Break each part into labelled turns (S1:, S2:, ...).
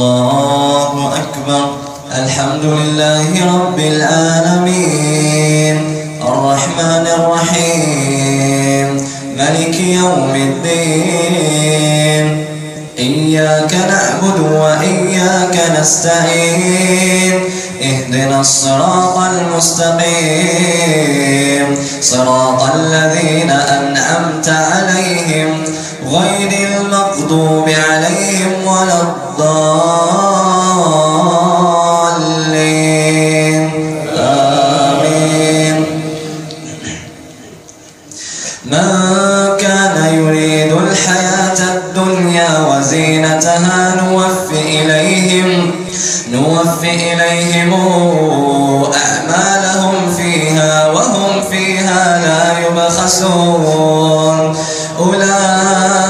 S1: الله أكبر. الحمد لله رب العالمين. الرحمن الرحيم. ملك يوم الدين. إياك نعبد وإياك نستعين. اهدنا الصراط المستقيم. صراط الذين أنعمت عليهم. غير المغضوب عليهم ولا الضالين. آمين. من كان يريد الحياة الدنيا وزينتها نوف إليهم نوف إليهم أعمالهم فيها وهم فيها لا يبخسون. أولئك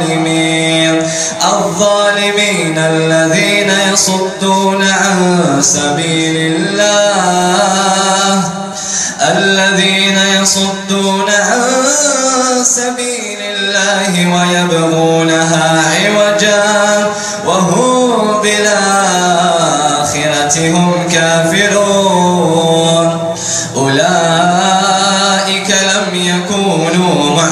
S1: الظالمين. الظالمين الذين يصدون عن سبيل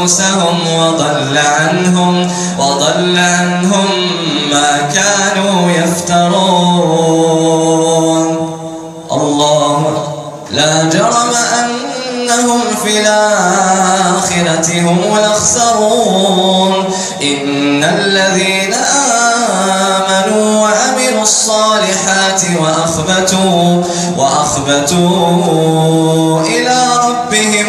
S1: أنفسهم وضل عنهم وضل عنهم ما كانوا يفترون. الله لا جرم أنهم في الآخرة هم الأخسرون. إن الذين آمنوا وعملوا الصالحات وأخبتوا وأخبتوا إلى ربهم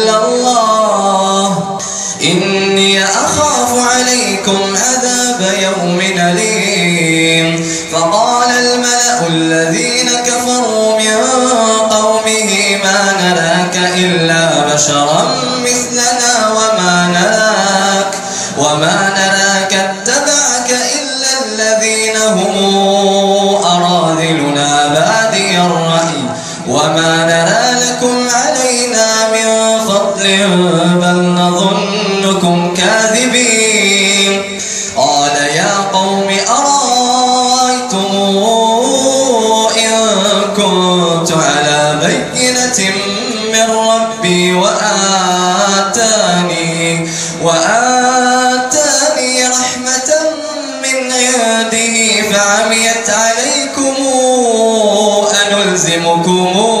S1: وما نرى لكم علينا من فضل بل نظنكم كاذبين. قال يا قوم أرأيتم إن كنت على بينة من ربي وآتاني وآتاني رحمة من عنده فعميت عليكم أنلزمكموها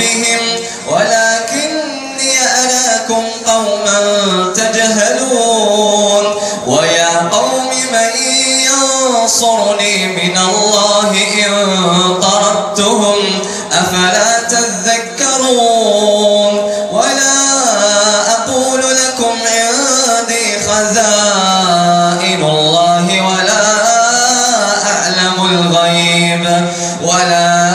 S1: ولا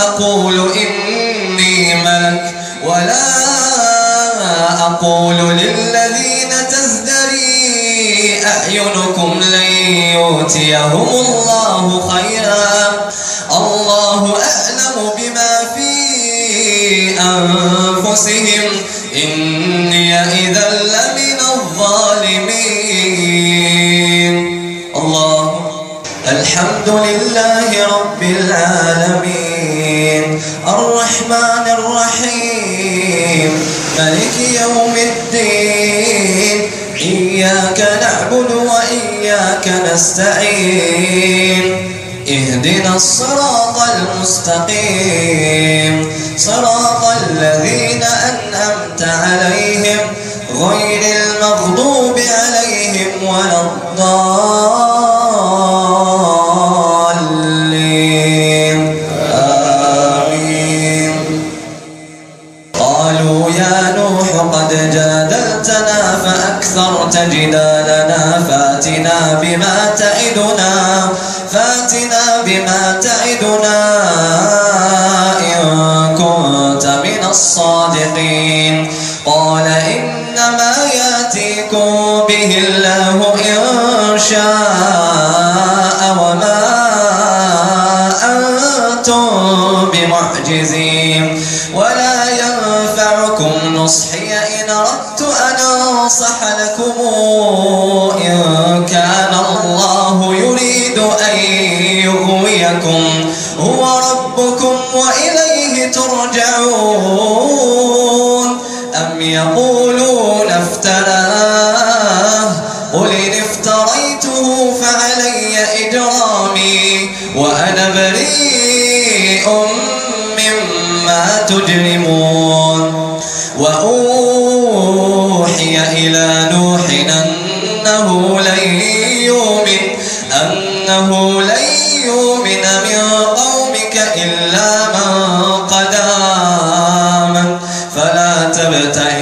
S1: أقول إني ملك ولا أقول للذين تزدري أعينكم لن يؤتيهم لله رب العالمين. الرحمن الرحيم. ملك يوم الدين. إياك نعبد وإياك نستعين. اهدنا الصراط المستقيم. صراط الذين أنأمت عليهم غير المغضوب عليهم ولا الضالين. إنما يأتيكم به الله إن شاء وما أنتم بمعجزين. ولا ينفعكم نصحي إن أردت أن أنصح لكم إن كان الله يريد أن يغويكم. هو ربكم وإليه ترجعون. أم يقولون افتراه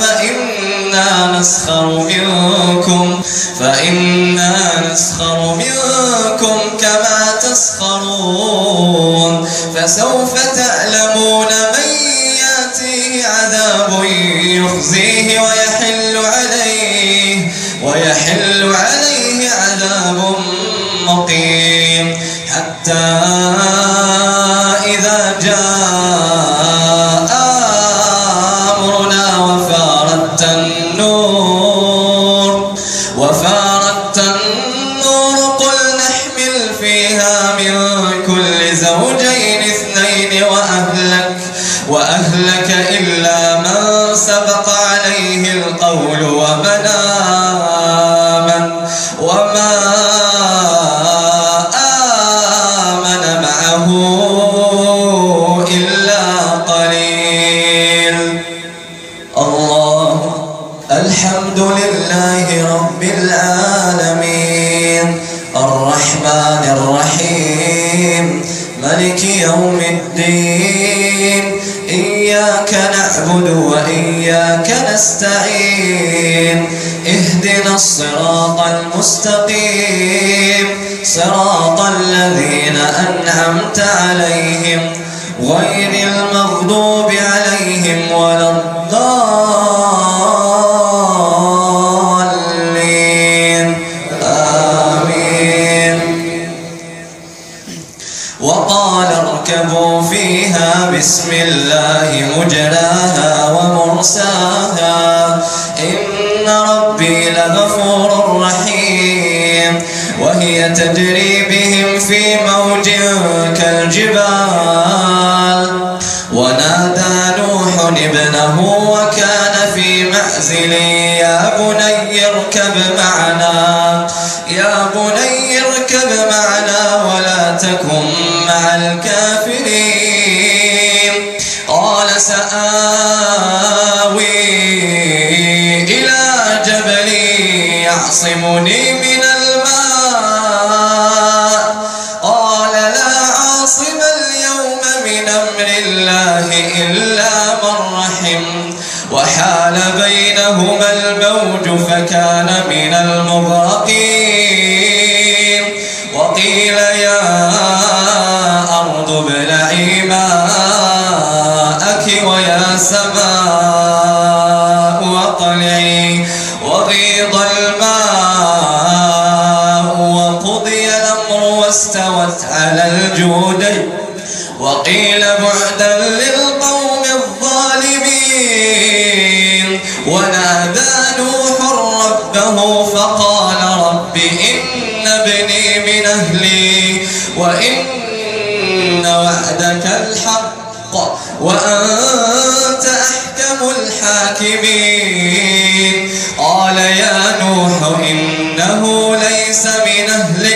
S1: فإنا نسخر منكم فإنا نسخر منكم كما تسخرون. فسوف تعلمون من يأتيه عذاب يخزيه ويحل عليه ويحل عليه عذاب مقيم. حتى إذا جاء معه إلا قليل. الله الحمد لله رب العالمين. الرحمن الرحيم. ملك يوم الدين. إياك نعبد وإياك نستعين. اهدنا الصراط المستقيم. صراط الذين أنعمت عليهم غير المغضوب عليهم ولا الضالين. آمين. وقال اركبوا فيها بسم الله مجراها ومرساها تجري بهم في موج كالجبال. ونادى نوح ابنه وكان في معزل يا بني اركب معنا يا بني اركب معنا ولا تكن مع الكافرين. الجودين وقيل بعدا للقوم الظالمين. ونادى نوح ربه فقال رب إن ابني من أهلي وإن وعدك الحق وأنت أحكم الحاكمين. قال يا نوح إنه ليس من أهلك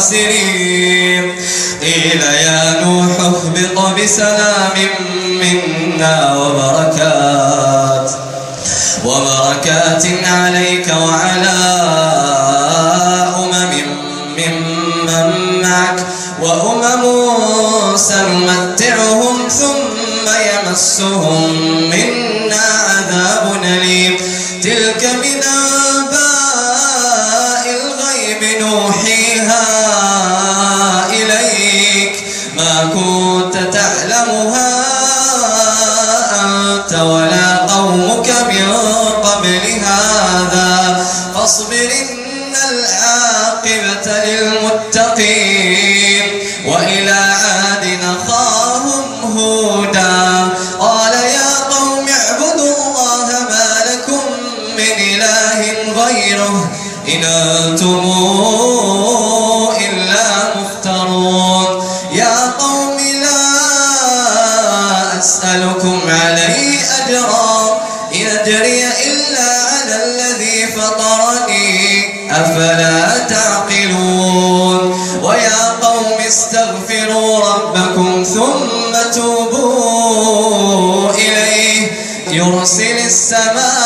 S1: الخاسرين. قيل يا نوح اهبط بسلام منا وبركات وبركات عليك وعلى أمم ممن معك وأمم سنمتعهم ثم يمسهم منا ولا قومك من قبل هذا فاصبر إن العاقبة للمتقين وإلى عاد أخاهم استغفروا ربكم ثم توبوا إليه. يرسل السماء